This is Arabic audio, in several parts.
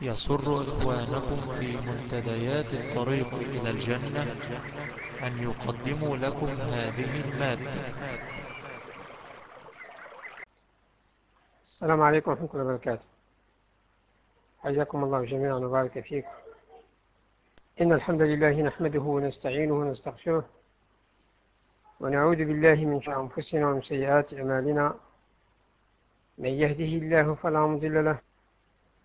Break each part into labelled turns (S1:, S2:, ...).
S1: يسر إخوانكم في منتديات الطريق إلى الجنة أن يقدموا لكم هذه المادة.
S2: السلام عليكم ورحمة الله وبركاته. حياكم الله جميعا وبارك فيكم. إن الحمد لله نحمده ونستعينه ونستغفره ونعوذ بالله من شر أنفسنا ومن سيئات أعمالنا. من يهده الله فلا مضل له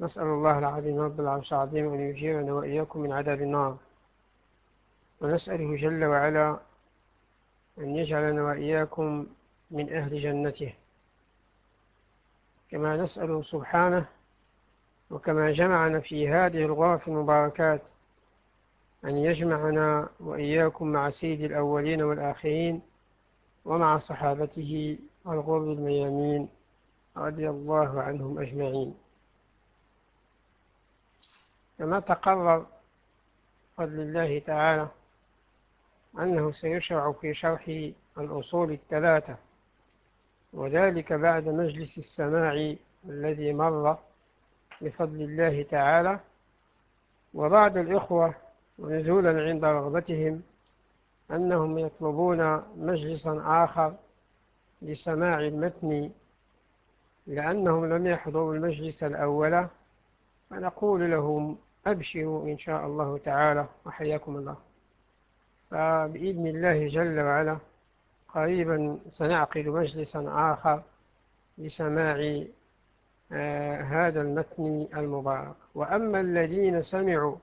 S2: نسأل الله العظيم رب العرش العظيم أن يجيرنا وإياكم من عذاب النار. ونسأله جل وعلا أن يجعلنا وإياكم من أهل جنته. كما نسأل سبحانه وكما جمعنا في هذه الغرف المباركات أن يجمعنا وإياكم مع سيد الأولين والآخرين ومع صحابته الغر الميامين رضي الله عنهم أجمعين. كما تقرر فضل الله تعالى أنه سيشرع في شرح الأصول الثلاثة وذلك بعد مجلس السماع الذي مر بفضل الله تعالى وبعد الإخوة ونزولا عند رغبتهم أنهم يطلبون مجلسا آخر لسماع المتن لأنهم لم يحضروا المجلس الأول فنقول لهم أبشروا إن شاء الله تعالى وحياكم الله. فبإذن الله جل وعلا قريبا سنعقد مجلسا آخر لسماع آه هذا المتن المبارك. وأما الذين سمعوا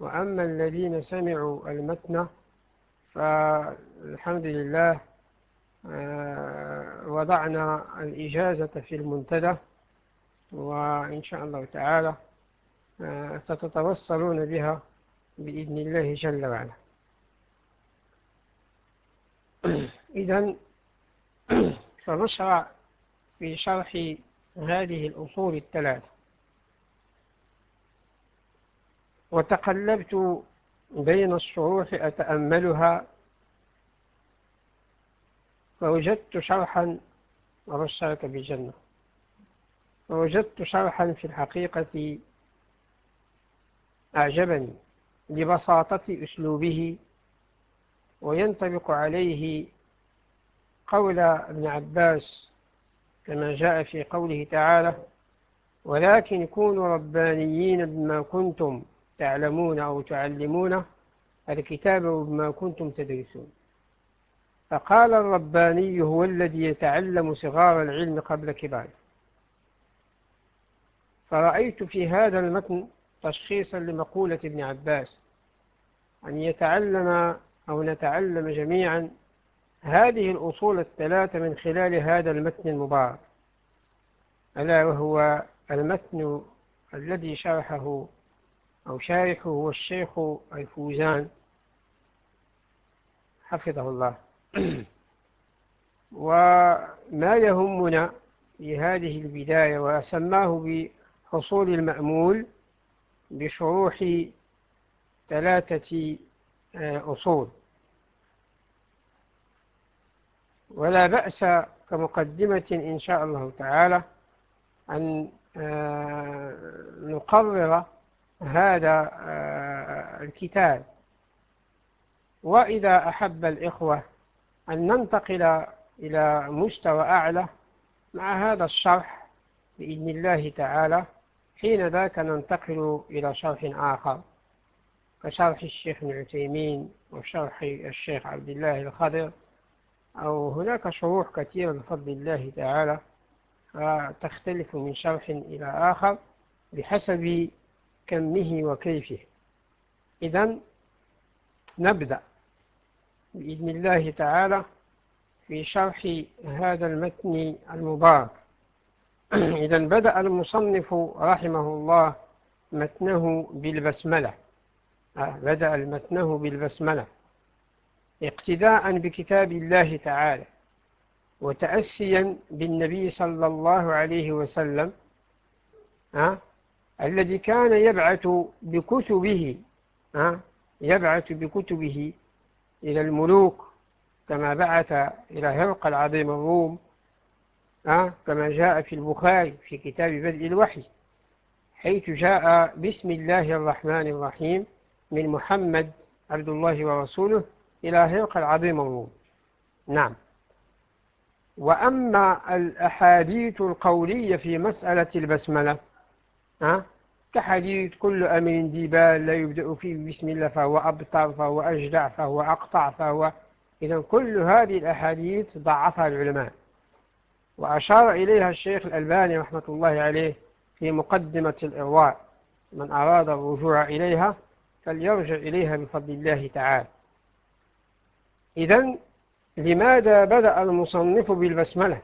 S2: وأما الذين سمعوا المتن فالحمد لله آه وضعنا الإجازة في المنتدى. وإن شاء الله تعالى ستتوصلون بها بإذن الله جل وعلا. إذا فنشرع في شرح هذه الأصول الثلاثة. وتقلبت بين الشروح أتأملها فوجدت شرحا وبشرك بالجنة. فوجدت شرحا في الحقيقة أعجبني لبساطة أسلوبه وينطبق عليه قول ابن عباس كما جاء في قوله تعالى ولكن كونوا ربانيين بما كنتم تعلمون أو تعلمون الكتاب وبما كنتم تدرسون فقال الرباني هو الذي يتعلم صغار العلم قبل كباره فرأيت في هذا المتن تشخيصا لمقولة ابن عباس أن يتعلم أو نتعلم جميعا هذه الأصول الثلاثة من خلال هذا المتن المبارك. ألا وهو المتن الذي شرحه أو شارحه هو الشيخ الفوزان. حفظه الله. وما يهمنا في هذه البداية وسماه بحصول المأمول بشروح ثلاثة آه، أصول. ولا بأس كمقدمة إن شاء الله تعالى أن آه، نقرر هذا آه، الكتاب. وإذا أحب الإخوة أن ننتقل إلى مستوى أعلى مع هذا الشرح بإذن الله تعالى. حين ذاك ننتقل إلى شرح آخر كشرح الشيخ ابن عثيمين وشرح الشيخ عبد الله الخضر أو هناك شروح كثيرة بفضل الله تعالى تختلف من شرح إلى آخر بحسب كمه وكيفه. إذا نبدأ بإذن الله تعالى في شرح هذا المتن المبارك. إذا بدأ المصنف رحمه الله متنه بالبسملة. آه، بدأ المتنه بالبسملة. اقتداء بكتاب الله تعالى وتأسيا بالنبي صلى الله عليه وسلم ها الذي كان يبعث بكتبه ها يبعث بكتبه إلى الملوك كما بعث إلى هرق العظيم الروم كما جاء في البخاري في كتاب بدء الوحي حيث جاء بسم الله الرحمن الرحيم من محمد عبد الله ورسوله إلى هرق العظيم الروم. نعم. وأما الأحاديث القولية في مسألة البسملة ها؟ كحديث كل أمر ديبال لا يبدأ فيه بسم الله فهو أبطر فهو أجدع فهو أقطع فهو إذا كل هذه الأحاديث ضعفها العلماء. وأشار إليها الشيخ الألباني رحمة الله عليه في مقدمة الإرواء. من أراد الرجوع إليها فليرجع إليها بفضل الله تعالى. إذا لماذا بدأ المصنف بالبسملة؟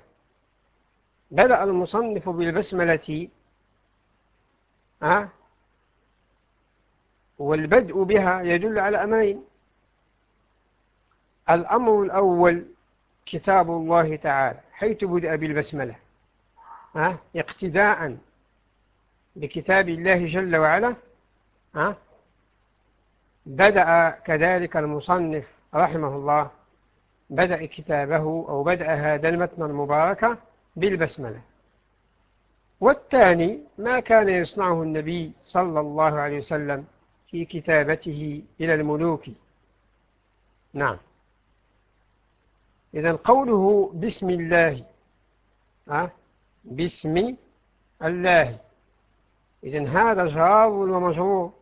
S2: بدأ المصنف بالبسملة أه؟ والبدء بها يدل على أمرين. الأمر الأول كتاب الله تعالى حيث بدأ بالبسملة أه؟ اقتداء بكتاب الله جل وعلا أه؟ بدأ كذلك المصنف رحمه الله بدأ كتابه أو بدأ هذا المتن المبارك بالبسملة والثاني ما كان يصنعه النبي صلى الله عليه وسلم في كتابته إلى الملوك نعم إذا قوله بسم الله أه؟ بسم الله إذا هذا جار ومجرور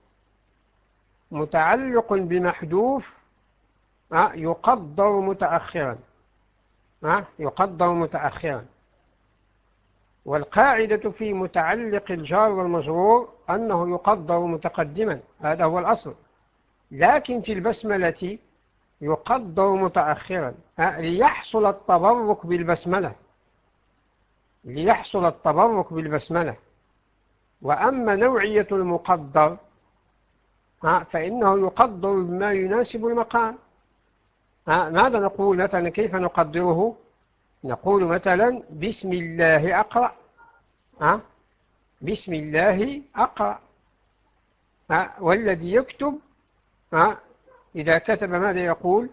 S2: متعلق بمحذوف أه؟ يقدر متأخرا أه؟ يقدر متأخرا والقاعدة في متعلق الجار والمجرور أنه يقدر متقدما هذا هو الأصل لكن في البسملة يقدر متأخرا. ليحصل التبرك بالبسملة. ليحصل التبرك بالبسملة. وأما نوعية المقدر فإنه يقدر بما يناسب المقام. ماذا نقول مثلا؟ كيف نقدره؟ نقول مثلا بسم الله أقرأ. بسم الله أقرأ. والذي يكتب إذا كتب ماذا يقول؟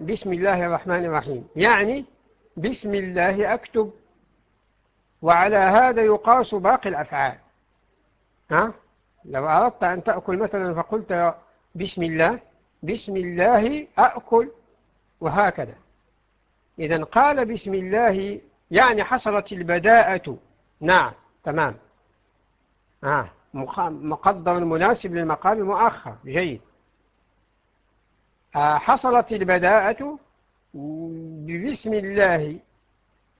S2: بسم الله الرحمن الرحيم. يعني بسم الله أكتب. وعلى هذا يقاس باقي الأفعال. ها؟ لو أردت أن تأكل مثلا فقلت بسم الله بسم الله أأكل وهكذا. إذا قال بسم الله يعني حصلت البداءة. نعم تمام. آه مقدر مناسب للمقام مؤخر. جيد. حصلت البداءة ببسم الله.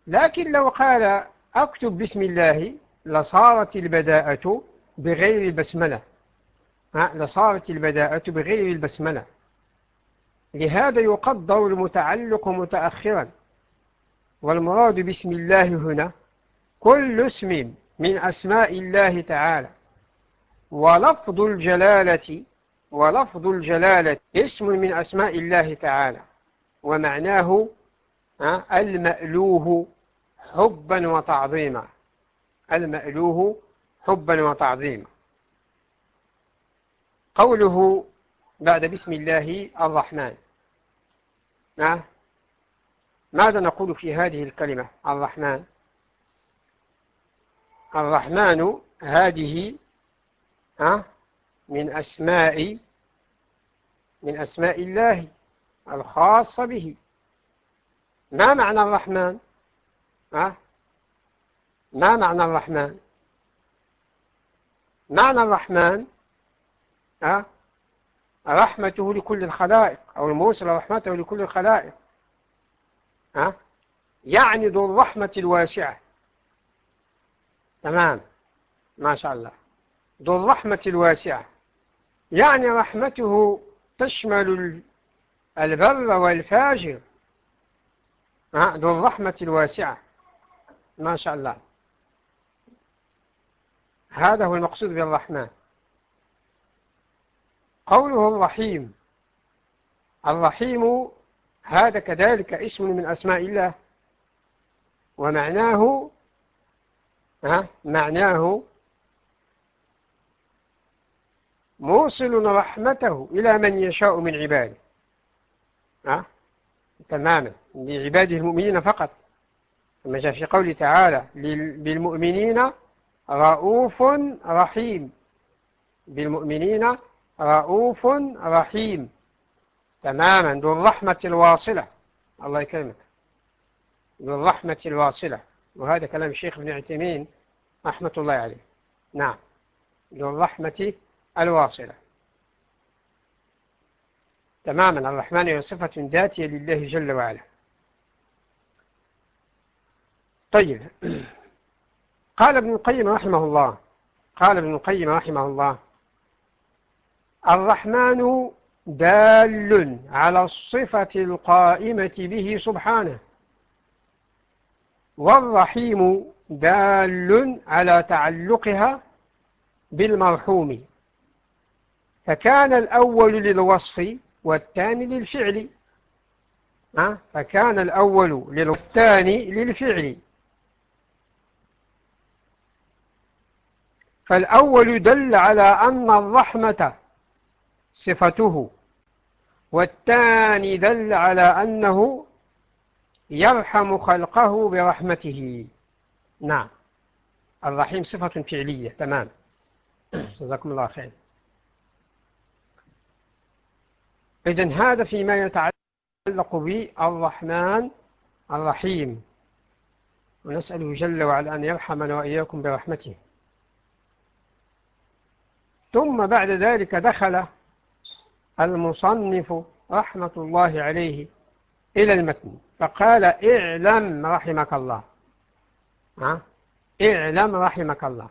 S2: لكن لو قال أكتب بسم الله لصارت البداءة بغير البسملة. لصارت البداءة بغير البسملة. لهذا يقدر المتعلق متأخرا. والمراد بسم الله هنا كل اسم من أسماء الله تعالى. ولفظ الجلالة ولفظ الجلالة اسم من أسماء الله تعالى ومعناه المألوه حبا وتعظيما. المألوه حبا وتعظيما. قوله بعد بسم الله الرحمن ماذا نقول في هذه الكلمة الرحمن؟ الرحمن هذه من أسماء من أسماء الله الخاصة به. ما معنى الرحمن؟ ما معنى الرحمن؟ معنى الرحمن رحمته لكل الخلائق أو الموصل رحمته لكل الخلائق يعني ذو الرحمة الواسعة. تمام؟ ما شاء الله. ذو الرحمة الواسعة. يعني رحمته تشمل البر والفاجر. ذو الرحمة الواسعة. ما شاء الله. هذا هو المقصود بالرحمن. قوله الرحيم. الرحيم هذا كذلك اسم من أسماء الله. ومعناه معناه موصل رحمته إلى من يشاء من عباده. أه؟ تماما. لعباده المؤمنين فقط. كما جاء في قوله تعالى بالمؤمنين رؤوف رحيم. بالمؤمنين رؤوف رحيم. تماما. ذو الرحمة الواصلة. الله يكرمك. ذو الرحمة الواصلة. وهذا كلام الشيخ ابن عثيمين رحمة الله عليه. نعم. ذو الرحمة الواصلة. تماما الرحمن هي صفة ذاتية لله جل وعلا. طيب. قال ابن القيم رحمه الله قال ابن القيم رحمه الله الرحمن دال على الصفة القائمة به سبحانه والرحيم دال على تعلقها بالمرحوم. فكان الأول للوصف والثاني للفعل. فكان الأول للثاني للفعل. فالأول دل على أن الرحمة صفته والثاني دل على أنه يرحم خلقه برحمته. نعم. الرحيم صفة فعلية. تمام. جزاكم الله خير. إذن هذا فيما يتعلق بالرحمن الرحيم. ونسأله جل وعلا أن يرحمنا وإياكم برحمته. ثم بعد ذلك دخل المصنف رحمة الله عليه إلى المتن فقال اعلم رحمك الله؟ اعلم رحمك الله.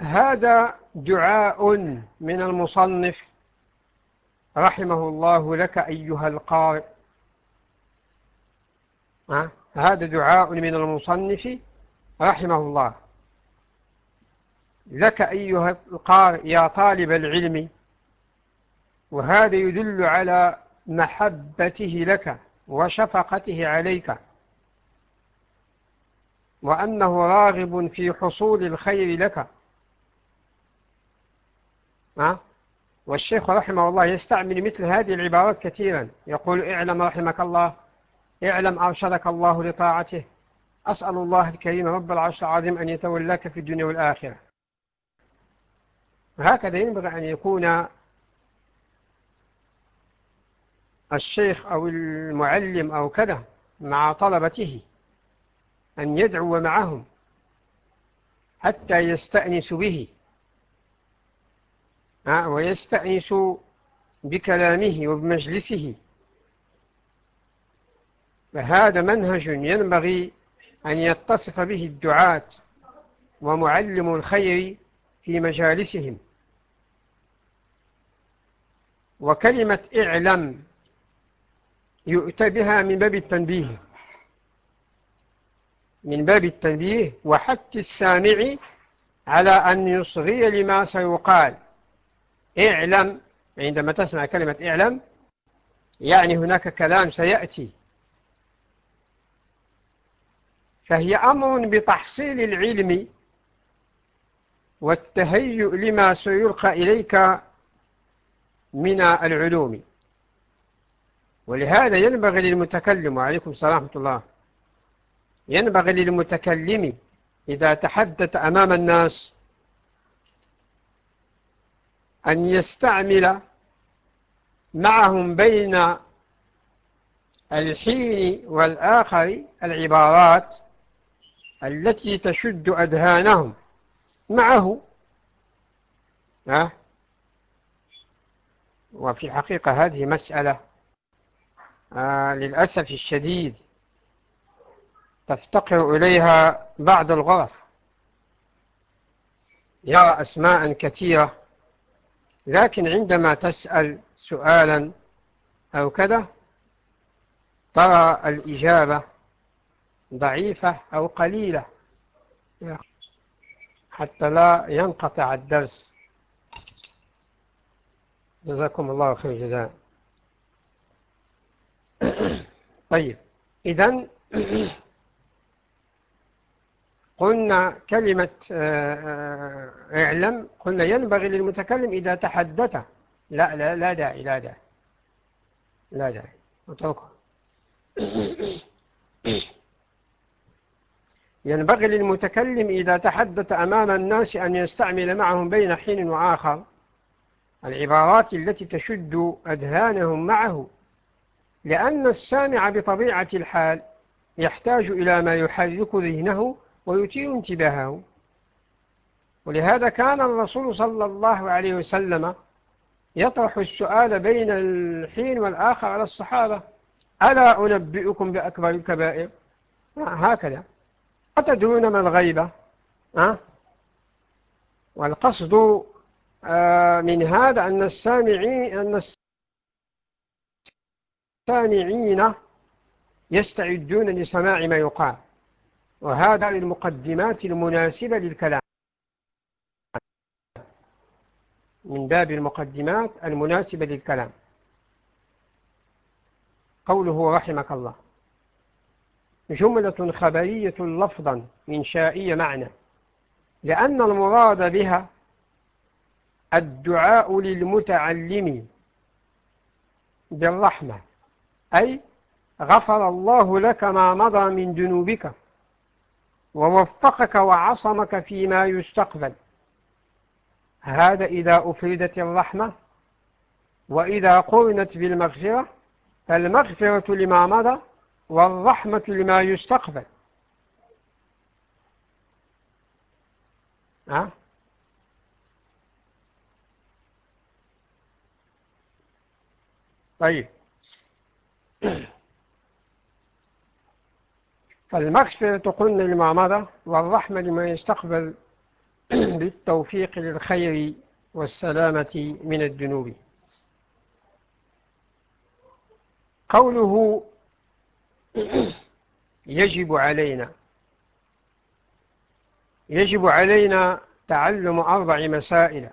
S2: هذا دعاء من المصنف رحمه الله لك أيها القارئ؟ هذا دعاء من المصنف رحمه الله. لك أيها القارئ يا طالب العلم وهذا يدل على محبته لك وشفقته عليك وأنه راغب في حصول الخير لك. والشيخ رحمه الله يستعمل مثل هذه العبارات كثيرا. يقول اعلم رحمك الله اعلم أرشدك الله لطاعته. أسأل الله الكريم رب العرش العظيم أن يتولاك في الدنيا والآخرة. وهكذا ينبغي أن يكون الشيخ أو المعلم أو كذا مع طلبته أن يدعو معهم حتى يستأنس به. ويستأنس بكلامه وبمجلسه. فهذا منهج ينبغي أن يتصف به الدعاة ومعلم الخير في مجالسهم. وكلمة اعلم يؤتى بها من باب التنبيه. من باب التنبيه وحث السامع على أن يصغي لما سيقال. اعلم عندما تسمع كلمة اعلم يعني هناك كلام سيأتي. فهي أمر بتحصيل العلم والتهيؤ لما سيلقى إليك من العلوم. ولهذا ينبغي للمتكلم وعليكم السلام ورحمة الله ينبغي للمتكلم إذا تحدث أمام الناس أن يستعمل معهم بين الحين والآخر العبارات التي تشد أذهانهم. معه. ها؟ وفي الحقيقة هذه مسألة آه للأسف الشديد تفتقر إليها بعض الغرف. يرى أسماء كثيرة لكن عندما تسأل سؤالا أو كذا ترى الإجابة ضعيفة أو قليلة. حتى لا ينقطع الدرس. جزاكم الله خير جزاء طيب إذا قلنا كلمة آه، آه، اعلم قلنا ينبغي للمتكلم إذا تحدث. لا لا لا داعي لا داعي. لا داعي. اتركه. ينبغي للمتكلم إذا تحدث أمام الناس أن يستعمل معهم بين حين وآخر العبارات التي تشد أذهانهم معه لأن السامع بطبيعة الحال يحتاج إلى ما يحرك ذهنه ويثير انتباهه. ولهذا كان الرسول صلى الله عليه وسلم يطرح السؤال بين الحين والآخر على الصحابة ألا أنبئكم بأكبر الكبائر؟ هكذا. أتدرون ما الغيبة؟ أه؟ والقصد آه من هذا أن السامعين أن السامعين يستعدون لسماع ما يقال. وهذا للمقدمات المناسبة للكلام. من باب المقدمات المناسبة للكلام. قوله رحمك الله. جملة خبرية لفظا إنشائية معنى. لأن المراد بها الدعاء للمتعلم بالرحمة. أي غفر الله لك ما مضى من ذنوبك. ووفقك وعصمك فيما يستقبل. هذا إذا أفردت الرحمة وإذا قرنت بالمغفرة فالمغفرة لما مضى والرحمة لما يستقبل. أه؟ طيب. فالمغفرة قلنا لما مضى والرحمة لما يستقبل بالتوفيق للخير والسلامة من الذنوب. قوله يجب علينا يجب علينا تعلم أربع مسائل.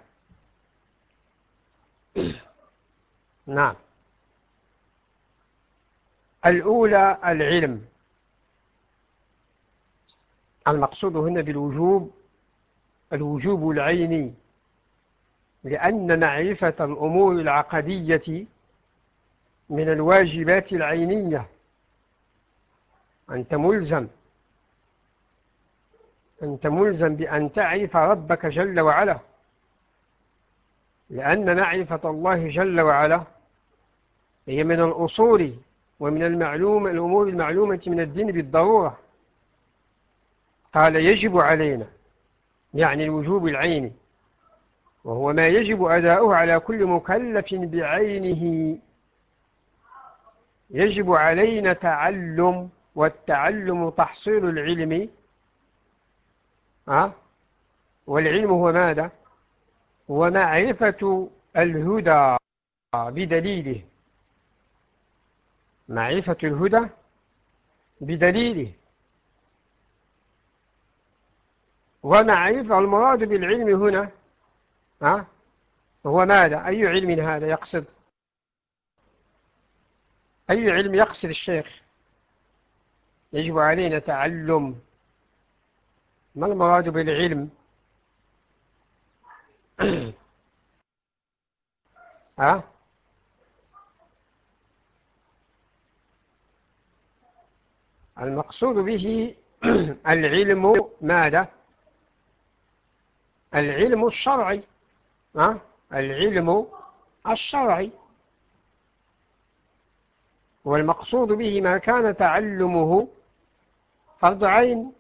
S2: نعم. الأولى العلم. المقصود هنا بالوجوب الوجوب العيني لأن معرفة الأمور العقدية من الواجبات العينية. أنت ملزم. أنت ملزم بأن تعرف ربك جل وعلا. لأن معرفة الله جل وعلا هي من الأصول ومن المعلوم الأمور المعلومة من الدين بالضرورة. قال يجب علينا يعني الوجوب العيني وهو ما يجب أداؤه على كل مكلف بعينه. يجب علينا تعلم والتعلم تحصيل العلم. والعلم هو ماذا؟ هو معرفة الهدى بدليله. معرفة الهدى بدليله. ومعرفة المراد بالعلم هنا ها؟ هو ماذا؟ أي علم هذا يقصد؟ أي علم يقصد الشيخ؟ يجب علينا تعلم. ما المراد بالعلم؟ ها؟ المقصود به العلم ماذا؟ العلم الشرعي ها؟ العلم الشرعي. والمقصود به ما كان تعلمه فرض عين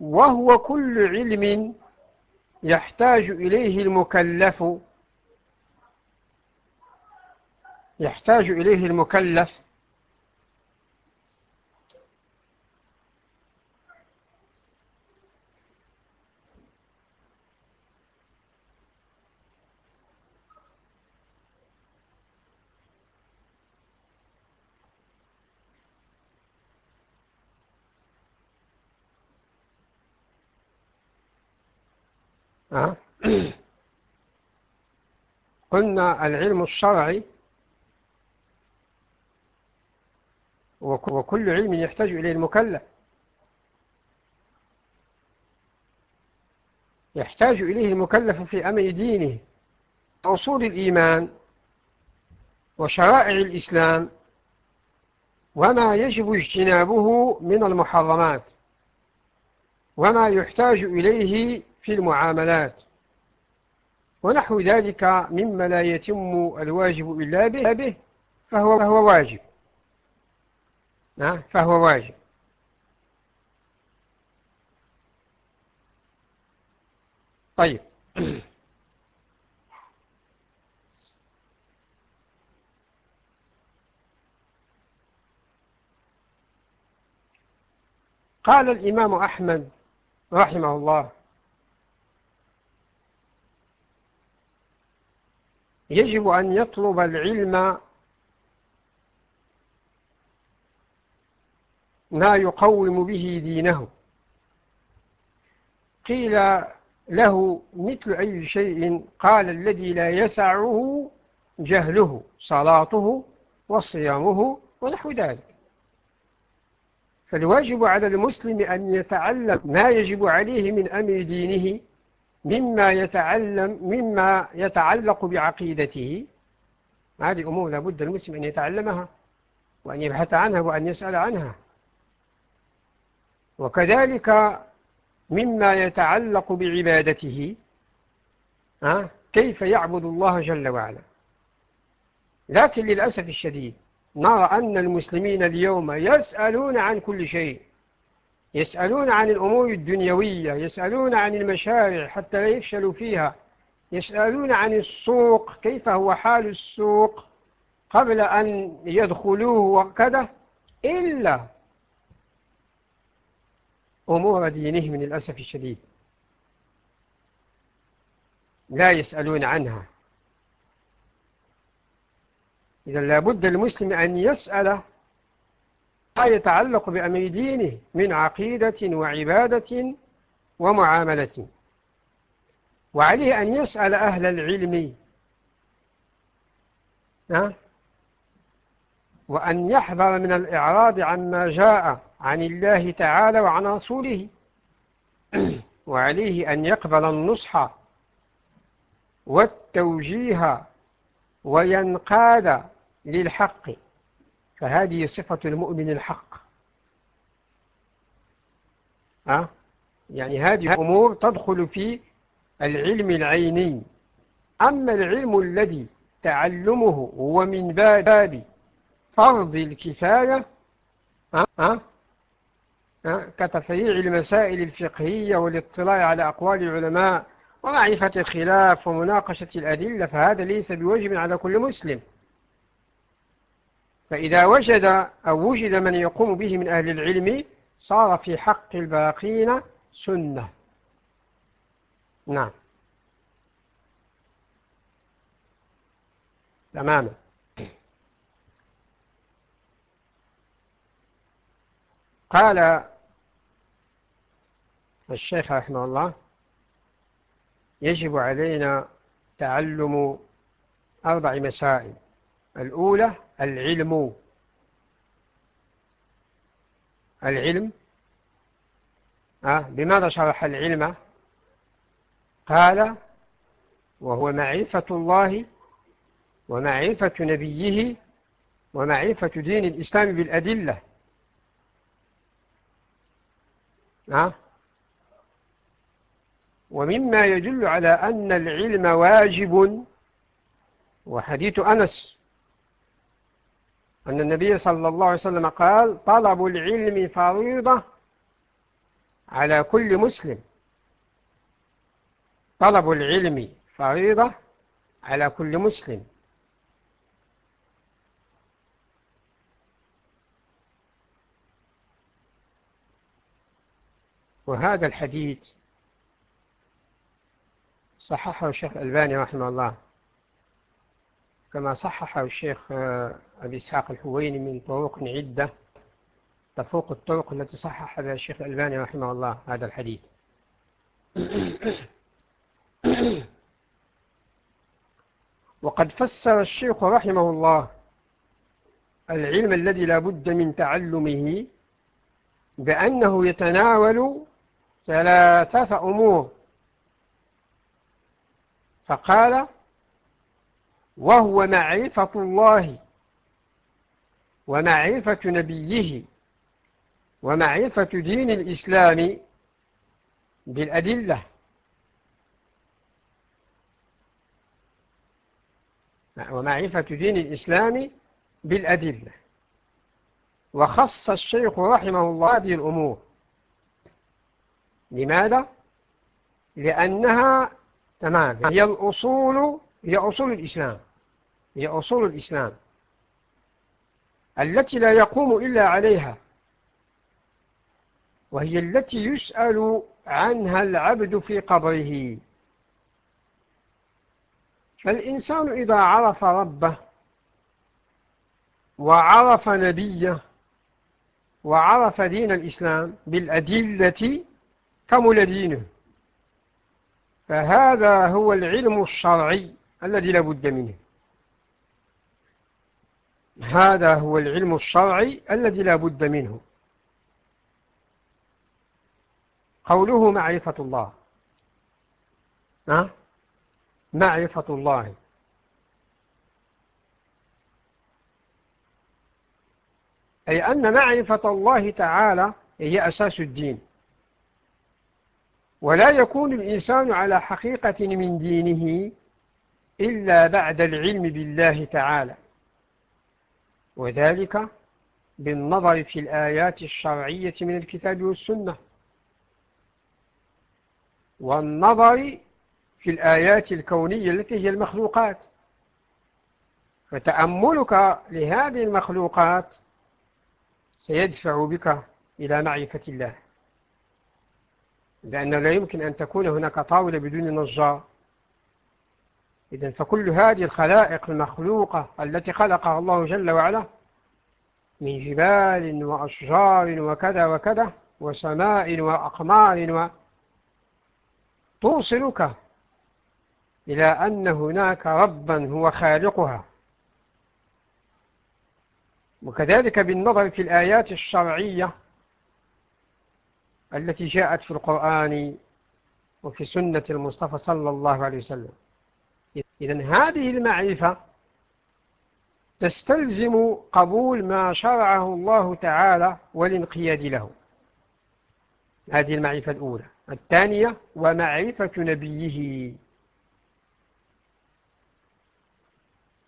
S2: وهو كل علم يحتاج إليه المكلف. يحتاج إليه المكلف. قلنا العلم الشرعي وكل علم يحتاج إليه المكلف. يحتاج إليه المكلف في أمر دينه أصول الإيمان وشرائع الإسلام وما يجب اجتنابه من المحرمات وما يحتاج إليه في المعاملات. ونحو ذلك مما لا يتم الواجب إلا به فهو, فهو واجب. فهو واجب. طيب. قال الإمام أحمد رحمه الله يجب أن يطلب العلم ما يقوم به دينه. قيل له مثل أي شيء قال الذي لا يسعه جهله صلاته وصيامه ونحو ذلك. فالواجب على المسلم أن يتعلم ما يجب عليه من أمر دينه مما يتعلم مما يتعلق بعقيدته. هذه أمور لابد المسلم أن يتعلمها وأن يبحث عنها وأن يسأل عنها. وكذلك مما يتعلق بعبادته. كيف يعبد الله جل وعلا؟ لكن للأسف الشديد نرى أن المسلمين اليوم يسألون عن كل شيء. يسألون عن الأمور الدنيوية يسألون عن المشاريع حتى لا يفشلوا فيها. يسألون عن السوق كيف هو حال السوق قبل أن يدخلوه وكذا إلا أمور دينهم للأسف الشديد. لا يسألون عنها. إذا لابد المسلم أن يسأل ما يتعلق بأمر دينه من عقيدة وعبادة ومعاملة. وعليه أن يسأل أهل العلم وأن يحذر من الإعراض عما جاء عن الله تعالى وعن رسوله. وعليه أن يقبل النصح والتوجيه وينقاد للحق. فهذه صفة المؤمن الحق أه؟ يعني هذه أمور تدخل في العلم العيني أما العلم الذي تعلمه هو من باب فرض الكفاية أه؟ أه؟ كتفريع المسائل الفقهية والاطلاع على أقوال العلماء ومعرفة الخلاف ومناقشة الأدلة فهذا ليس بواجب على كل مسلم فإذا وجد أو وجد من يقوم به من أهل العلم صار في حق الباقين سنة. نعم. تماما قال الشيخ رحمه الله يجب علينا تعلم أربع مسائل. الأولى العلم. العلم. أه بماذا شرح العلم؟ قال وهو معرفة الله ومعرفة نبيه ومعرفة دين الإسلام بالأدلة. ها ومما يدل على أن العلم واجب. وحديث أنس أن النبي صلى الله عليه وسلم قال طلب العلم فريضة على كل مسلم. طلب العلم فريضة على كل مسلم. وهذا الحديث صححه الشيخ الألباني رحمه الله. كما صححه الشيخ آه، أبي إسحاق الحويني من طرق عدة تفوق الطرق التي صحح بها الشيخ الألباني رحمه الله هذا الحديث. وقد فسر الشيخ رحمه الله العلم الذي لا بد من تعلمه بأنه يتناول ثلاثة أمور. فقال وهو معرفة الله ومعرفة نبيه ومعرفة دين الإسلام بالأدلة. ومعرفة دين الإسلام بالأدلة. وخص الشيخ رحمه الله هذه الأمور. لماذا؟ لأنها تمام هي الأصول هي أصول الإسلام. هي أصول الإسلام التي لا يقوم إلا عليها وهي التي يسأل عنها العبد في قبره. فالإنسان إذا عرف ربه وعرف نبيه وعرف دين الإسلام بالأدلة كمل دينه فهذا هو العلم الشرعي الذي لا بد منه. هذا هو العلم الشرعي الذي لا بد منه. قوله معرفة الله؟ معرفة الله. أي أن معرفة الله تعالى هي أساس الدين. ولا يكون الإنسان على حقيقة من دينه إلا بعد العلم بالله تعالى. وذلك بالنظر في الآيات الشرعية من الكتاب والسنة. والنظر في الآيات الكونية التي هي المخلوقات. فتأملك لهذه المخلوقات سيدفع بك إلى معرفة الله. لأنه لا يمكن أن تكون هناك طاولة بدون نجار إذا فكل هذه الخلائق المخلوقة التي خلقها الله جل وعلا من جبال وأشجار وكذا وكذا وسماء وأقمار و توصلك إلى أن هناك ربا هو خالقها. وكذلك بالنظر في الآيات الشرعية التي جاءت في القرآن وفي سنة المصطفى صلى الله عليه وسلم. إذن هذه المعرفة تستلزم قبول ما شرعه الله تعالى والانقياد له. هذه المعرفة الأولى. الثانية ومعرفة نبيه.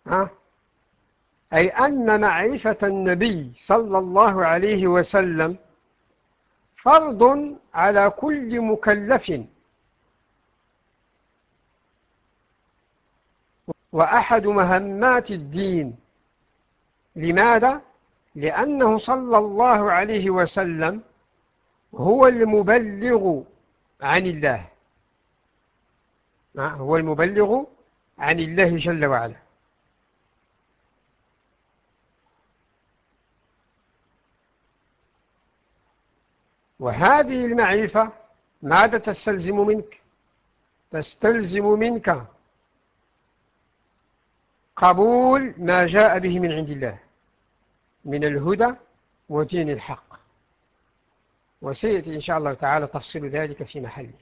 S2: ها؟ أي أن معرفة النبي صلى الله عليه وسلم فرض على كل مكلف. وأحد مهمات الدين. لماذا؟ لأنه صلى الله عليه وسلم هو المبلغ عن الله. هو المبلغ عن الله جل وعلا. وهذه المعرفة ماذا تستلزم منك؟ تستلزم منك قبول ما جاء به من عند الله من الهدى ودين الحق. وسيأتي إن شاء الله تعالى تفصيل ذلك في محله.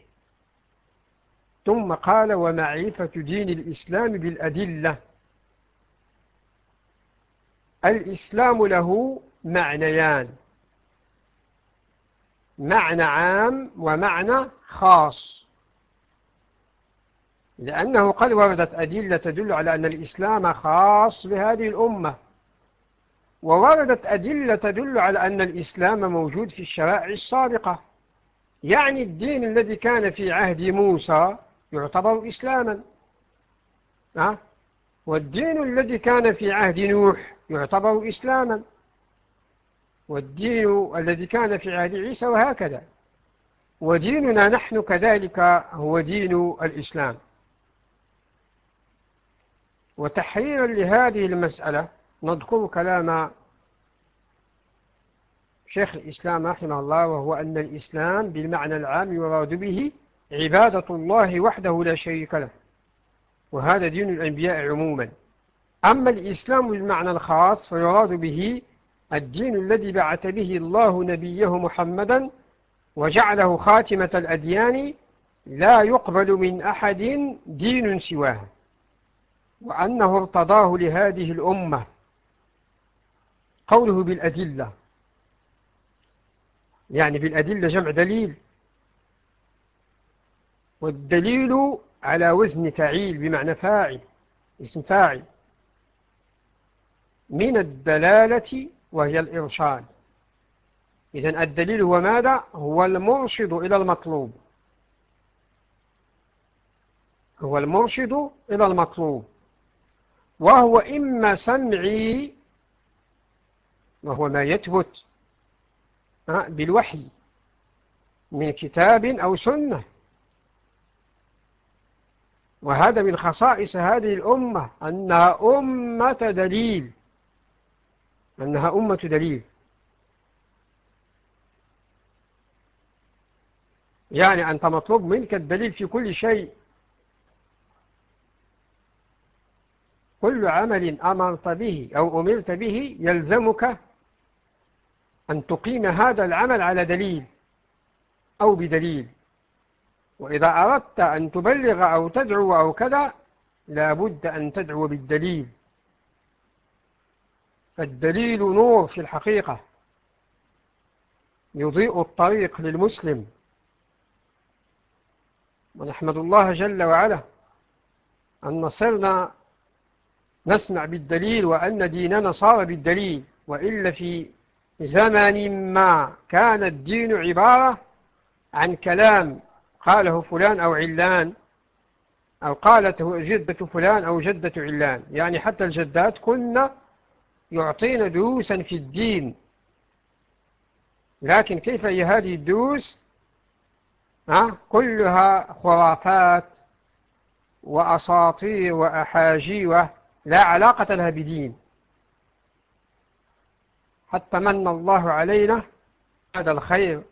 S2: ثم قال ومعرفة دين الإسلام بالأدلة. الإسلام له معنيان معنى عام ومعنى خاص. لأنه قد وردت أدلة تدل على أن الإسلام خاص بهذه الأمة. ووردت أدلة تدل على أن الإسلام موجود في الشرائع السابقة. يعني الدين الذي كان في عهد موسى يعتبر إسلاما. والدين الذي كان في عهد نوح يعتبر إسلاما. والدين الذي كان في عهد عيسى وهكذا. وديننا نحن كذلك هو دين الإسلام. وتحريرا لهذه المسألة نذكر كلام شيخ الإسلام رحمه الله وهو أن الإسلام بالمعنى العام يراد به عبادة الله وحده لا شريك له وهذا دين الأنبياء عموما. أما الإسلام بالمعنى الخاص فيراد به الدين الذي بعث به الله نبيه محمدا وجعله خاتمة الأديان لا يقبل من أحد دين سواه. وأنه ارتضاه لهذه الأمة. قوله بالأدلة. يعني بالأدلة جمع دليل. والدليل على وزن فعيل بمعنى فاعل اسم فاعل. من الدلالة وهي الإرشاد. إذن الدليل هو ماذا؟ هو المرشد إلى المطلوب. هو المرشد إلى المطلوب. وهو إما سمعي وهو ما يثبت بالوحي من كتاب أو سنة. وهذا من خصائص هذه الأمة أنها أمة دليل أنها أمة دليل. يعني أنت مطلوب منك الدليل في كل شيء. كل عمل أمرت به أو أمرت به يلزمك أن تقيم هذا العمل على دليل أو بدليل. وإذا أردت أن تبلغ أو تدعو أو كذا لابد أن تدعو بالدليل. فالدليل نور في الحقيقة يضيء الطريق للمسلم. ونحمد الله جل وعلا أن نصرنا نسمع بالدليل وأن ديننا صار بالدليل وإلا في زمن ما كان الدين عبارة عن كلام قاله فلان أو علان أو قالته جدة فلان أو جدة علان. يعني حتى الجدات كنا يعطينا دروسا في الدين. لكن كيف هي هذه الدروس؟ كلها خرافات وأساطير وأحاجيوة لا علاقة لها بدين. حتى من الله علينا هذا الخير.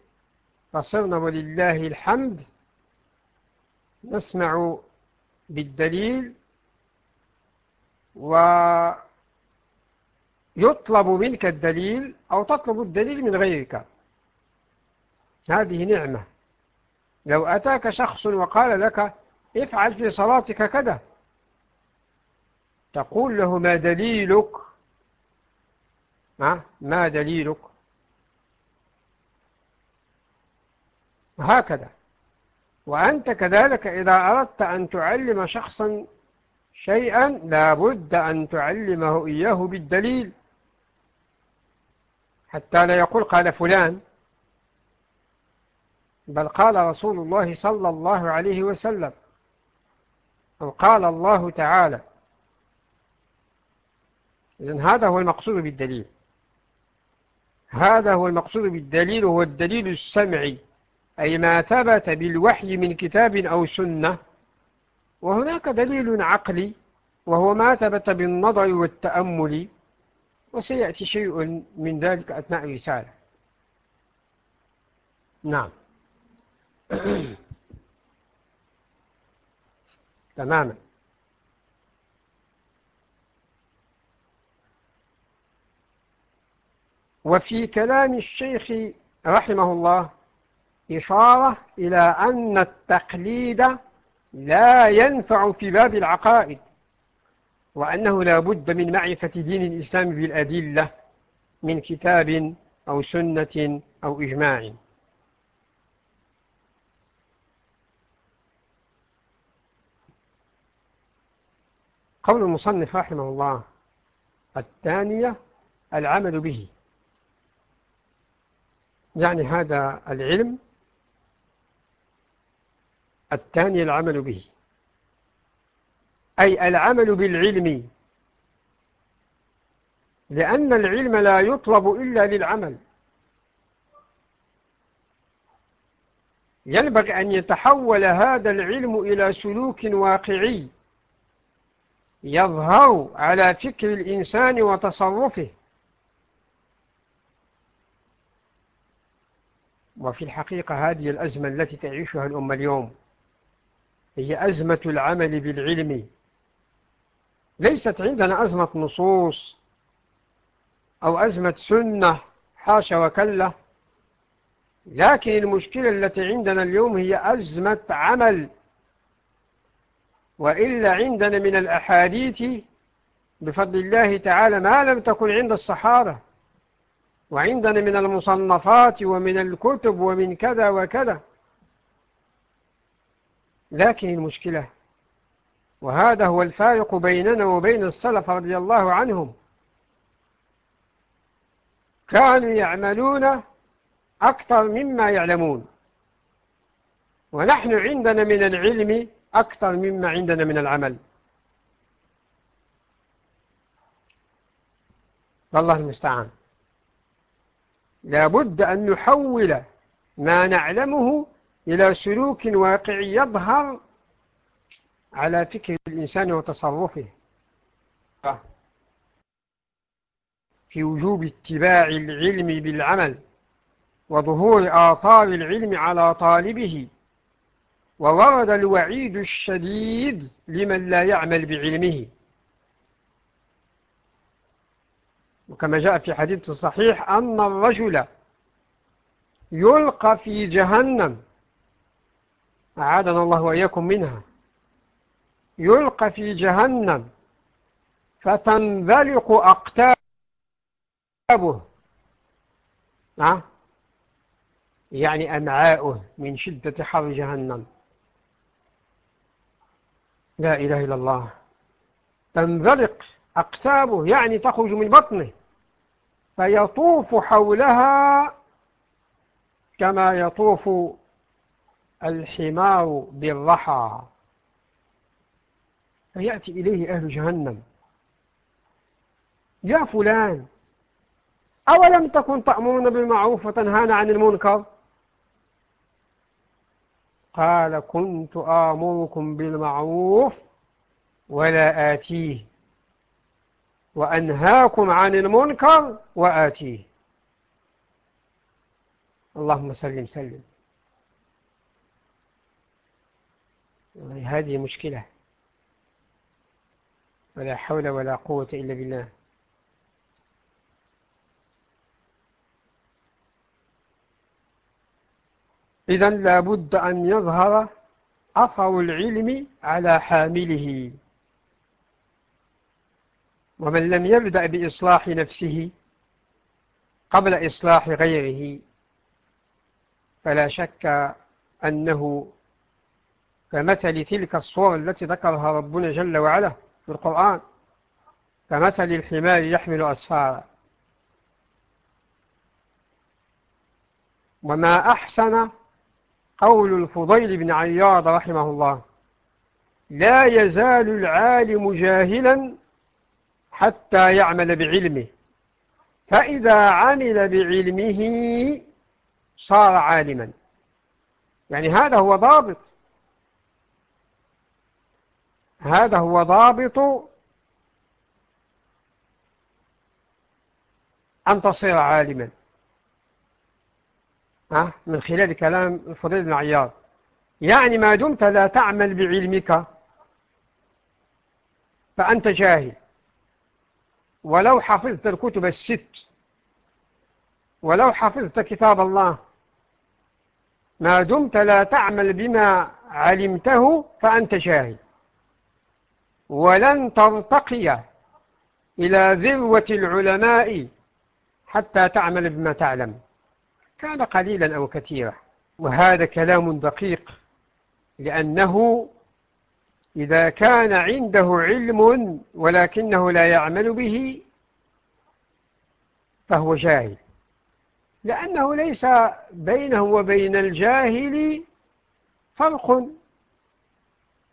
S2: فصرنا ولله الحمد. نسمع بالدليل. ويطلب منك الدليل أو تطلب الدليل من غيرك. هذه نعمة. لو أتاك شخص وقال لك افعل في صلاتك كذا تقول له ما دليلك؟ ما دليلك؟ هكذا. وأنت كذلك إذا أردت أن تعلم شخصا شيئا لابد أن تعلمه إياه بالدليل. حتى لا يقول قال فلان. بل قال رسول الله صلى الله عليه وسلم. أو قال الله تعالى إذن هذا هو المقصود بالدليل. هذا هو المقصود بالدليل هو الدليل السمعي. أي ما ثبت بالوحي من كتاب أو سنة. وهناك دليل عقلي وهو ما ثبت بالنظر والتأمل. وسيأتي شيء من ذلك أثناء الرسالة. نعم. تماما. وفي كلام الشيخ رحمه الله إشارة إلى أن التقليد لا ينفع في باب العقائد وأنه لا بد من معرفة دين الإسلام بالأدلة من كتاب أو سنة أو إجماع. قول المصنف رحمه الله الثانية العمل به. يعني هذا العلم الثاني العمل به. أي العمل بالعلم. لأن العلم لا يطلب إلا للعمل. ينبغي أن يتحول هذا العلم إلى سلوك واقعي يظهر على فكر الإنسان وتصرفه. وفي الحقيقة هذه الأزمة التي تعيشها الأمة اليوم هي أزمة العمل بالعلم. ليست عندنا أزمة نصوص أو أزمة سنة حاشا وكلا. لكن المشكلة التي عندنا اليوم هي أزمة عمل. وإلا عندنا من الأحاديث بفضل الله تعالى ما لم تكن عند الصحابة. وعندنا من المصنفات ومن الكتب ومن كذا وكذا. لكن المشكلة وهذا هو الفارق بيننا وبين السلف رضي الله عنهم. كانوا يعملون أكثر مما يعلمون. ونحن عندنا من العلم أكثر مما عندنا من العمل. والله المستعان. لابد أن نحول ما نعلمه إلى سلوك واقعي يظهر على فكر الإنسان وتصرفه. في وجوب اتباع العلم بالعمل وظهور آثار العلم على طالبه وورد الوعيد الشديد لمن لا يعمل بعلمه. وكما جاء في حديث الصحيح أن الرجل يلقى في جهنم أعادنا الله وإياكم منها يلقى في جهنم فتنذلق أقتابه. نعم يعني أمعاؤه من شدة حر جهنم. لا إله إلا الله. تنذلق أقتابه يعني تخرج من بطنه. فيطوف حولها كما يطوف الحمار بالرحى. فيأتي إليه أهل جهنم. يا فلان أولم تكن تأمرون بالمعروف وتنهانا عن المنكر؟ قال كنت آمركم بالمعروف ولا آتيه. وأنهاكم عن المنكر وآتيه. اللهم سلم سلم هذه مشكلة. ولا حول ولا قوة إلا بالله. إذا لابد أن يظهر أثر العلم على حامله. ومن لم يبدأ بإصلاح نفسه قبل إصلاح غيره فلا شك أنه كمثل تلك الصور التي ذكرها ربنا جل وعلا في القرآن كمثل الحمار يحمل أسفارا. وما أحسن قول الفضيل بن عياض رحمه الله لا يزال العالم جاهلا حتى يعمل بعلمه. فإذا عمل بعلمه صار عالما. يعني هذا هو ضابط. هذا هو ضابط أن تصير عالما. من خلال كلام الفضيل بن عياض. يعني ما دمت لا تعمل بعلمك فأنت جاهل. ولو حفظت الكتب الست ولو حفظت كتاب الله ما دمت لا تعمل بما علمته فأنت جاهل ولن ترتقي إلى ذروة العلماء حتى تعمل بما تعلم. كان قليلا أو كثيرا. وهذا كلام دقيق لأنه إذا كان عنده علم ولكنه لا يعمل به فهو جاهل. لأنه ليس بينه وبين الجاهل فرق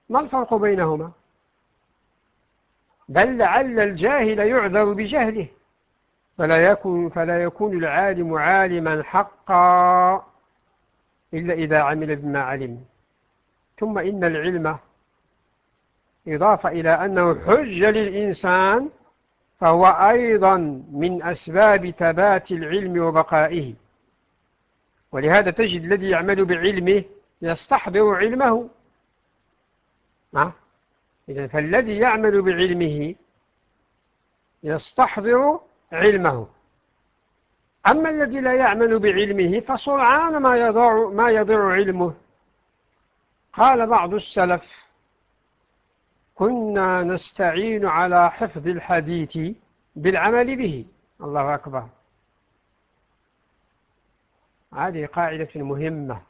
S2: ما الفرق بينهما؟ بل لعل الجاهل يعذر بجهله فلا يكون, فلا يكون العالم عالما حقا إلا إذا عمل بما علم. ثم إن العلم إضافة إلى أنه حج للإنسان فهو أيضا من أسباب ثبات العلم وبقائه. ولهذا تجد الذي يعمل بعلمه يستحضر علمه. إذا فالذي يعمل بعلمه يستحضر علمه. أما الذي لا يعمل بعلمه فسرعان ما يضع, ما علمه. قال بعض السلف كنا نستعين على حفظ الحديث بالعمل به. الله أكبر. هذه قاعدة مهمة.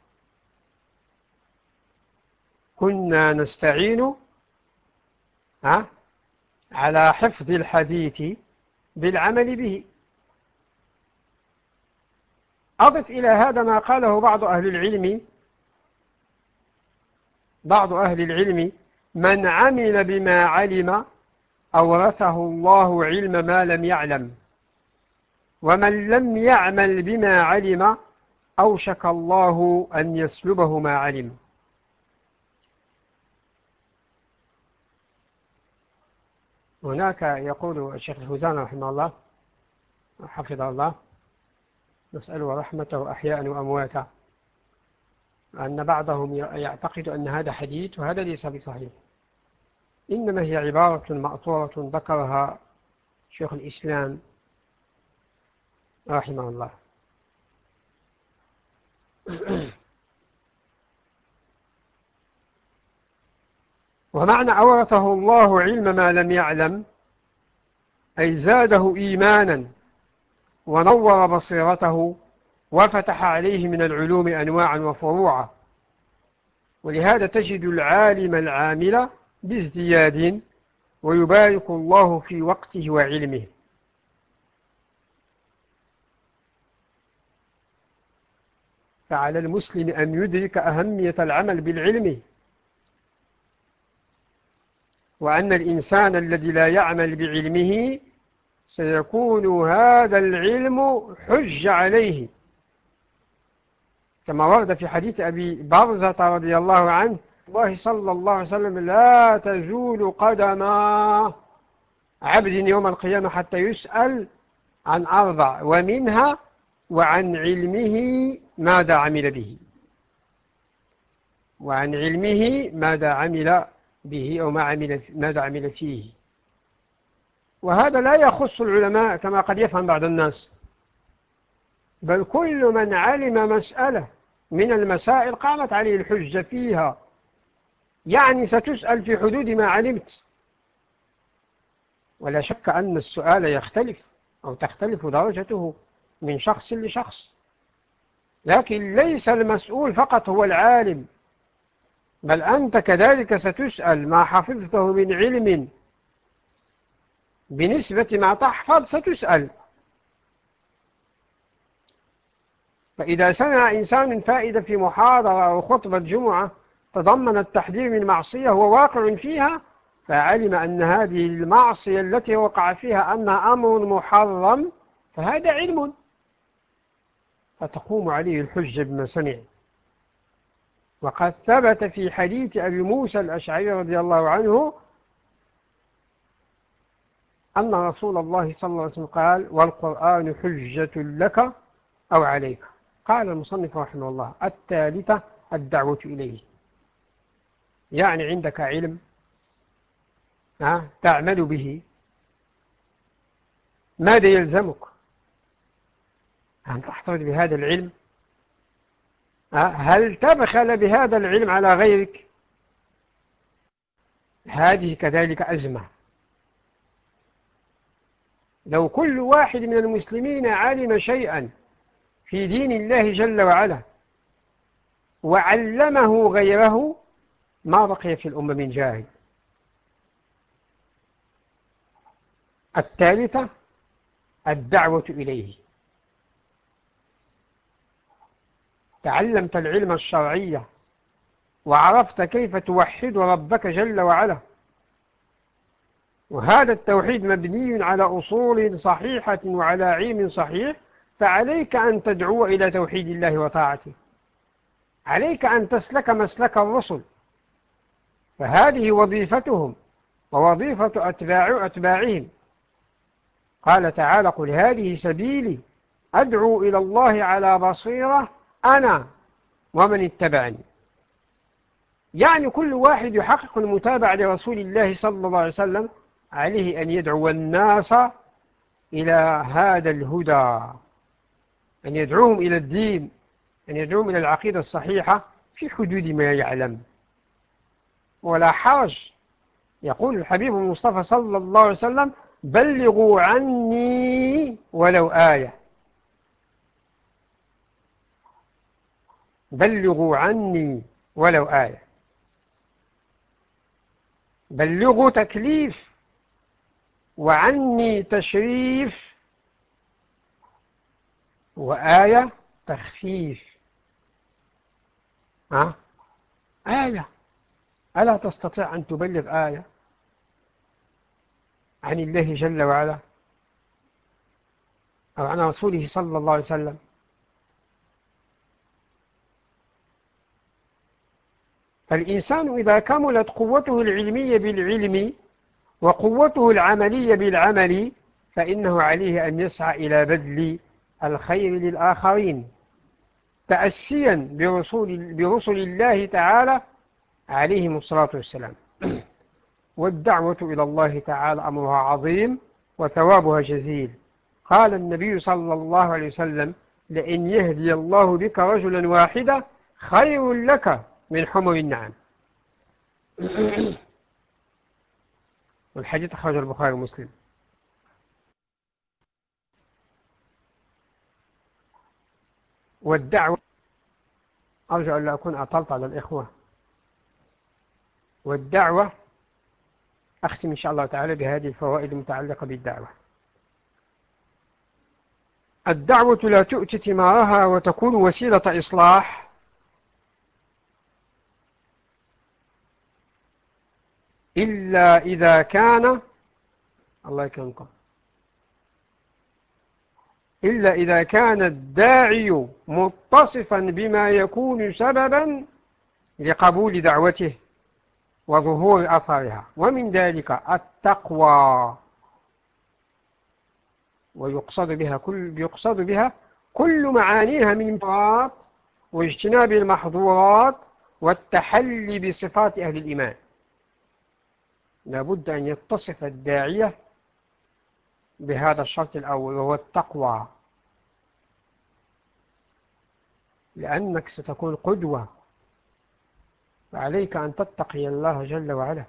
S2: كنا نستعين على حفظ الحديث بالعمل به. أضف إلى هذا ما قاله بعض أهل العلم. بعض أهل العلم من عمل بما علم أورثه الله علم ما لم يعلم. ومن لم يعمل بما علم أوشك الله أن يسلبه ما علم. هناك يقول الشيخ الفوزان رحمه الله حفظه الله نسأله رحمته أحياء وأمواتا. أن بعضهم يعتقد أن هذا حديث وهذا ليس بصحيح. إنما هي عبارة مأطورة ذكرها شيخ الإسلام رحمه الله. ومعنى أورثه الله علم ما لم يعلم أي زاده إيمانا ونور بصيرته وفتح عليه من العلوم أنواعا وفروعا. ولهذا تجد العالم العامل بازدياد ويبارك الله في وقته وعلمه. فعلى المسلم أن يدرك أهمية العمل بالعلم. وأن الإنسان الذي لا يعمل بعلمه سيكون هذا العلم حج عليه. كما ورد في حديث أبي برزة رضي الله عنه الله صلى الله عليه وسلم لا تزول قدم عبد يوم القيامة حتى يسأل عن أربع ومنها وعن علمه ماذا عمل به. وعن علمه ماذا عمل به أو ما عمل ماذا عمل فيه. وهذا لا يخص العلماء كما قد يفهم بعض الناس بل كل من علم مسألة من المسائل قامت عليه الحجة فيها. يعني ستسأل في حدود ما علمت. ولا شك أن السؤال يختلف أو تختلف درجته من شخص لشخص. لكن ليس المسؤول فقط هو العالم بل أنت كذلك ستسأل ما حفظته من علم. بنسبة ما تحفظ ستسأل. فإذا سمع إنسان فائدة في محاضرة أو خطبة جمعة تضمن التحذير من معصية هو واقع فيها فعلم أن هذه المعصية التي وقع فيها أنها أمر محرم فهذا علم. فتقوم عليه الحجة بما سمع. وقد ثبت في حديث أبي موسى الأشعري رضي الله عنه أن رسول الله صلى الله عليه وسلم قال والقرآن حجة لك أو عليك. قال المصنف رحمه الله الثالثة الدعوة إليه. يعني عندك علم تعمل به. ماذا يلزمك؟ أن تحتفظ بهذا العلم؟ هل تبخل بهذا العلم على غيرك؟ هذه كذلك أزمة. لو كل واحد من المسلمين علم شيئا في دين الله جل وعلا وعلمه غيره ما بقي في الأمة من جاهل. الثالثة الدعوة إليه. تعلمت العلم الشرعي وعرفت كيف توحد ربك جل وعلا. وهذا التوحيد مبني على أصول صحيحة وعلى علم صحيح فعليك أن تدعو إلى توحيد الله وطاعته. عليك أن تسلك مسلك الرسل. فهذه وظيفتهم ووظيفة أتباع أتباعهم. قال تعالى قل هذه سبيلي أدعو إلى الله على بصيرة أنا ومن اتبعني. يعني كل واحد يحقق المتابعة لرسول الله صلى الله عليه وسلم عليه أن يدعو الناس إلى هذا الهدى. أن يدعوهم إلى الدين أن يدعوهم إلى العقيدة الصحيحة في حدود ما يعلم. ولا حرج. يقول الحبيب المصطفى صلى الله عليه وسلم بلغوا عني ولو آية. بلغوا عني ولو آية. بلغوا تكليف وعني تشريف وآية تخفيف. ها؟ آية. ألا تستطيع أن تبلغ آية عن الله جل وعلا؟ أو عن رسوله صلى الله عليه وسلم؟ فالإنسان إذا كملت قوته العلمية بالعلم وقوته العملية بالعمل فإنه عليه أن يسعى إلى بذل الخير للآخرين تأسيا برسول, برسل الله تعالى عليهم الصلاة والسلام. والدعوة إلى الله تعالى أمرها عظيم وثوابها جزيل. قال النبي صلى الله عليه وسلم لئن يهدي الله بك رجلا واحدا خير لك من حمر النعم. والحديث أخرج البخاري ومسلم. والدعوة. أرجو أن لا أكون أطلت على الإخوة. والدعوة أختم إن شاء الله تعالى بهذه الفوائد المتعلقة بالدعوة. الدعوة لا تؤتي ثمارها وتكون وسيلة إصلاح. إلا إذا كان الله يكرمكم. إلا إذا كان الداعي متصفا بما يكون سببا لقبول دعوته وظهور أثرها ومن ذلك التقوى. ويقصد بها كل يقصد بها كل معانيها من مرات واجتناب المحظورات والتحلي بصفات أهل الإيمان. لابد أن يتصف الداعية بهذا الشرط الأول وهو التقوى. لأنك ستكون قدوة فعليك أن تتقي الله جل وعلا.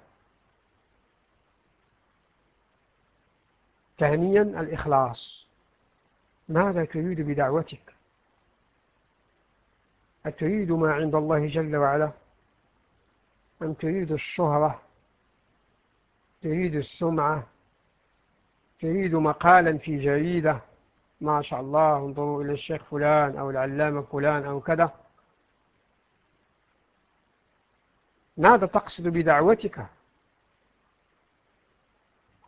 S2: ثانيا الإخلاص. ماذا تريد بدعوتك؟ أتريد ما عند الله جل وعلا؟ أم تريد الشهرة؟ تريد السمعة؟ تريد مقالا في جريدة. ما شاء الله انظروا إلى الشيخ فلان أو العلامة فلان أو كذا. ماذا تقصد بدعوتك؟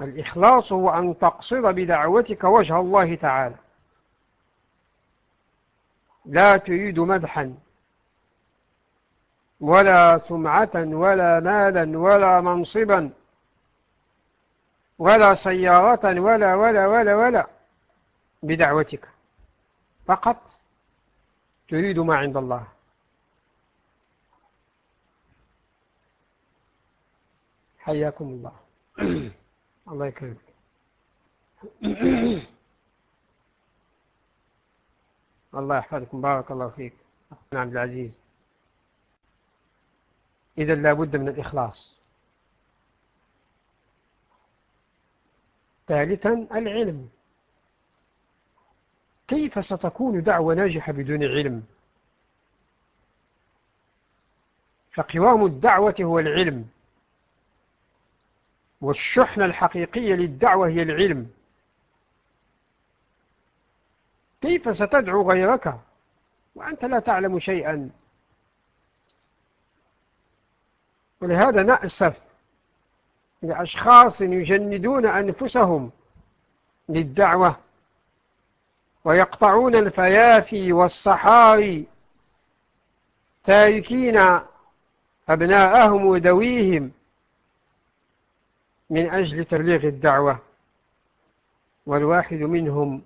S2: الإخلاص هو أن تقصد بدعوتك وجه الله تعالى. لا تريد مدحا ولا سمعة ولا مالا ولا منصبا. ولا سيارة ولا ولا ولا ولا بدعوتك. فقط تريد ما عند الله. حياكم الله. الله يكرمك. الله يحفظكم. بارك الله فيك. عبد العزيز. إذا لابد من الإخلاص. ثالثا العلم. كيف ستكون دعوة ناجحة بدون علم؟ فقوام الدعوة هو العلم والشحنة الحقيقية للدعوة هي العلم. كيف ستدعو غيرك وأنت لا تعلم شيئا؟ ولهذا نأسف لأشخاص يجندون أنفسهم للدعوة ويقطعون الفيافي والصحاري تاركين أبناءهم ودويهم من أجل تبليغ الدعوة. والواحد منهم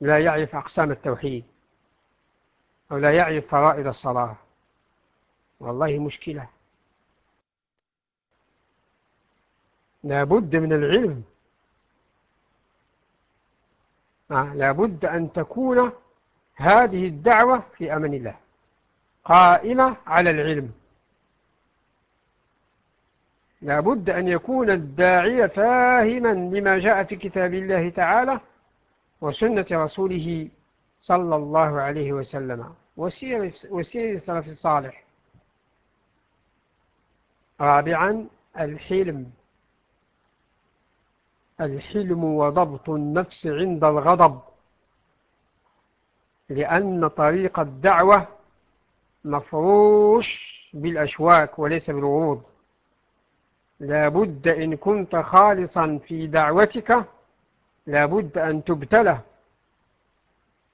S2: لا يعرف أقسام التوحيد أو لا يعرف فرائض الصلاة. والله مشكلة. لا بد من العلم. آه، لا بد أن تكون هذه الدعوة في أمن الله قائمة على العلم. لا بد أن يكون الداعية فاهما لما جاء في كتاب الله تعالى وسنة رسوله صلى الله عليه وسلم وسير السلف الصالح. رابعا الحلم. الحلم وضبط النفس عند الغضب لأن طريق الدعوة مفروش بالأشواك وليس بالغروض لابد إن كنت خالصا في دعوتك لابد أن تبتلى.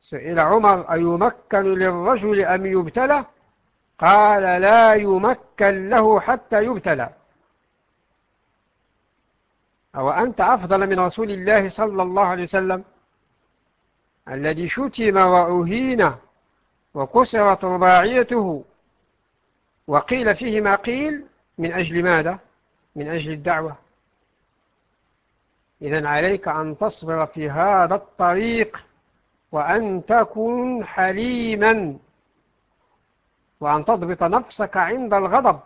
S2: سئل عمر أيمكن للرجل أم يبتلى؟ قال لا يمكن له حتى يبتلى. أو أنت أفضل من رسول الله صلى الله عليه وسلم؟ الذي شتم وأهين وكسرت رباعيته. وقيل فيه ما قيل من أجل ماذا؟ من أجل الدعوة. إذا عليك أن تصبر في هذا الطريق وأن تكون حليما وأن تضبط نفسك عند الغضب.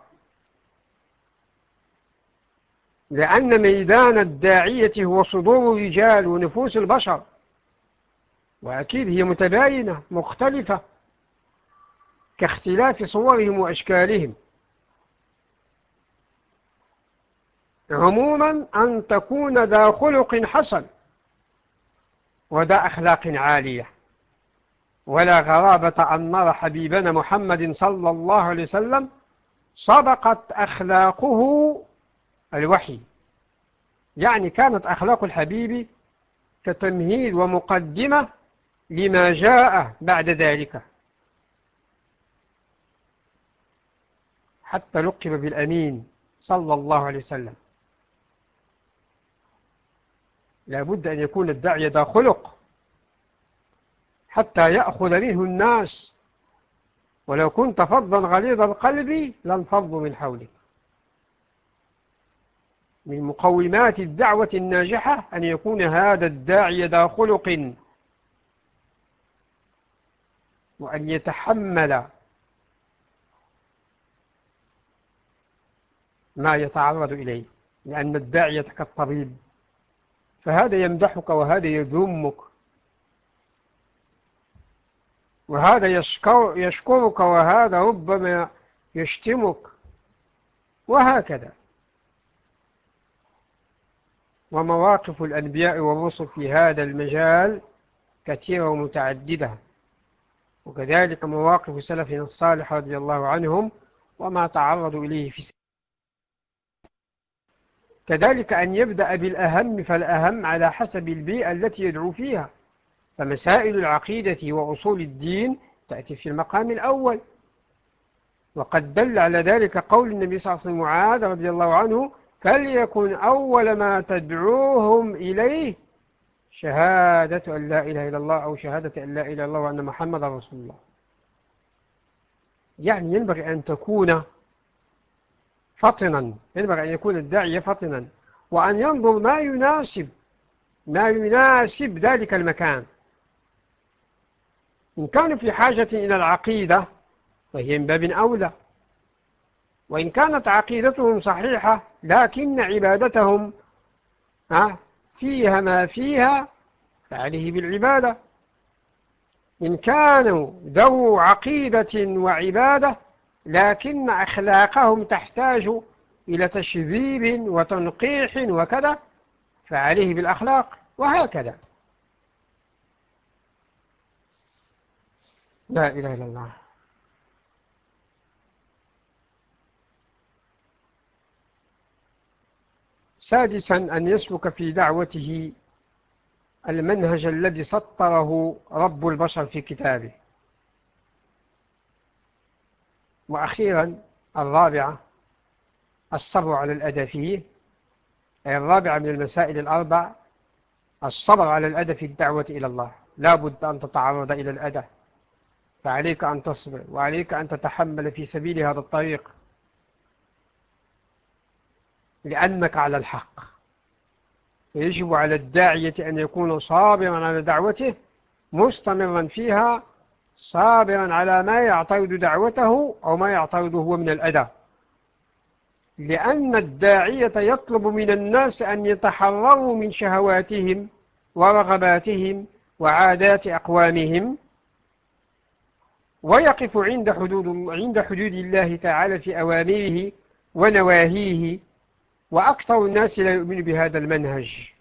S2: لأن ميدان الداعية هو صدور الرجال ونفوس البشر. وأكيد هي متباينة مختلفة كاختلاف صورهم وأشكالهم. عموما أن تكون ذا خلق حسن وذا أخلاق عالية. ولا غرابة أن نرى حبيبنا محمد صلى الله عليه وسلم سبقت أخلاقه الوحي. يعني كانت أخلاق الحبيب كتمهيد ومقدمة لما جاء بعد ذلك. حتى لقب بالأمين صلى الله عليه وسلم. لابد أن يكون الداعي ذا خلق حتى يأخذ منه الناس. ولو كنت فظا غليظ القلب لانفضوا من حولك. من مقومات الدعوة الناجحة أن يكون هذا الداعي ذا خلق وأن يتحمل ما يتعرض إليه لأن الداعية كالطبيب فهذا يمدحك وهذا يذمك. وهذا يشكر يشكرك وهذا ربما يشتمك. وهكذا. ومواقف الأنبياء والرسل في هذا المجال كثيرة ومتعددة. وكذلك مواقف سلفنا الصالح رضي الله عنهم وما تعرضوا إليه في كذلك أن يبدأ بالأهم فالأهم على حسب البيئة التي يدعو فيها. فمسائل العقيدة وأصول الدين تأتي في المقام الأول. وقد دل على ذلك قول النبي صلى الله عليه وسلم معاذ رضي الله عنه فليكن أول ما تدعوهم إليه شهادة أن لا إله إلا الله أو شهادة أن لا إله إلا الله وأن محمد رسول الله. يعني ينبغي أن تكون فطنا ينبغي أن يكون الداعية فطنا وأن ينظر ما يناسب ما يناسب ذلك المكان. إن كانوا في حاجة إلى العقيدة فهي من باب أولى وإن كانت عقيدتهم صحيحة لكن عبادتهم فيها ما فيها فعليه بالعبادة. إن كانوا ذو عقيدة وعبادة لكن أخلاقهم تحتاج إلى تشذيب وتنقيح وكذا فعليه بالأخلاق وهكذا. لا إله إلا الله. سادسا أن يسلك في دعوته المنهج الذي سطره رب البشر في كتابه. وأخيرا الرابعة الصبر على الأذى فيه أي الرابعة من المسائل الأربع الصبر على الأذى في الدعوة إلى الله. لا بد أن تتعرض إلى الأذى فعليك أن تصبر وعليك أن تتحمل في سبيل هذا الطريق. لأنك على الحق. فيجب على الداعية أن يكون صابرا على دعوته مستمرا فيها صابرا على ما يعترض دعوته أو ما يعترضه هو من الأذى لأن الداعية يطلب من الناس أن يتحرروا من شهواتهم ورغباتهم وعادات أقوامهم. ويقف عند حدود, عند حدود الله تعالى في أوامره ونواهيه. وأكثر الناس لا يؤمن بهذا المنهج.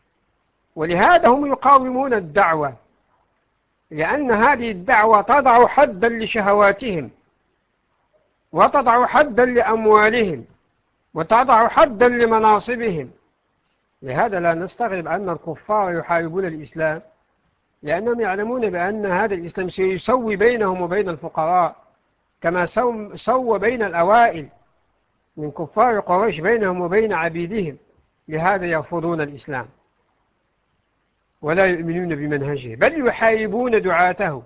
S2: ولهذا هم يقاومون الدعوة لأن هذه الدعوة تضع حدا لشهواتهم وتضع حدا لأموالهم وتضع حدا لمناصبهم. لهذا لا نستغرب أن الكفار يحاربون الإسلام لأنهم يعلمون بأن هذا الإسلام سيسوي بينهم وبين الفقراء كما سوى بين الأوائل. من كفار قريش بينهم وبين عبيدهم لهذا يرفضون الإسلام. ولا يؤمنون بمنهجه بل يحاربون دعاته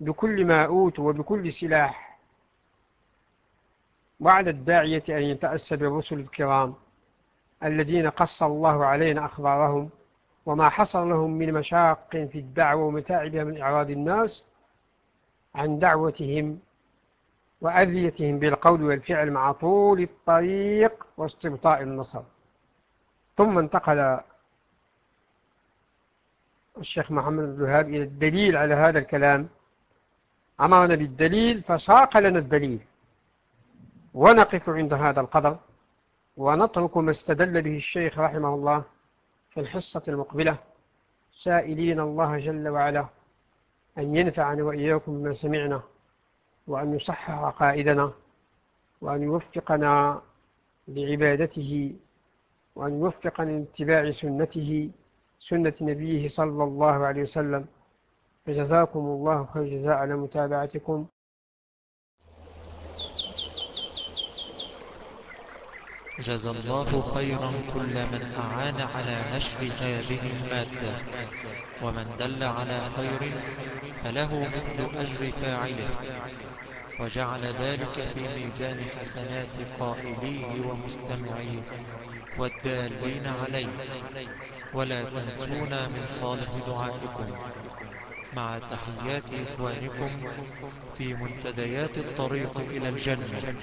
S2: بكل ما أوتوا وبكل سلاح. وعلى الداعية أن يتأسى بالرسل الكرام الذين قص الله علينا أخبارهم وما حصل لهم من مشاق في الدعوة ومتاعبها من إعراض الناس عن دعوتهم وأذيتهم بالقول والفعل مع طول الطريق واستبطاء النصر. ثم انتقل الشيخ محمد بن الوهاب إلى الدليل على هذا الكلام. أمرنا بالدليل فساق لنا الدليل. ونقف عند هذا القدر ونترك ما استدل به الشيخ رحمه الله في الحصة المقبلة. سائلين الله جل وعلا أن ينفعنا وإياكم بما سمعنا. وأن يصحح عقائدنا وأن يوفقنا لعبادته وأن يوفقنا لاتباع سنته سنة نبيه صلى الله عليه وسلم. فجزاكم الله خير جزاء على متابعتكم.
S1: جزى الله خيرا كل من أعان على نشر هذه المادة ومن دل على خير فله مثل أجر فاعله. وجعل ذلك في ميزان حسنات قائليه ومستمعيه والدالين عليه ولا تنسونا من صالح دعائكم. مع تحيات إخوانكم في منتديات الطريق إلى الجنة.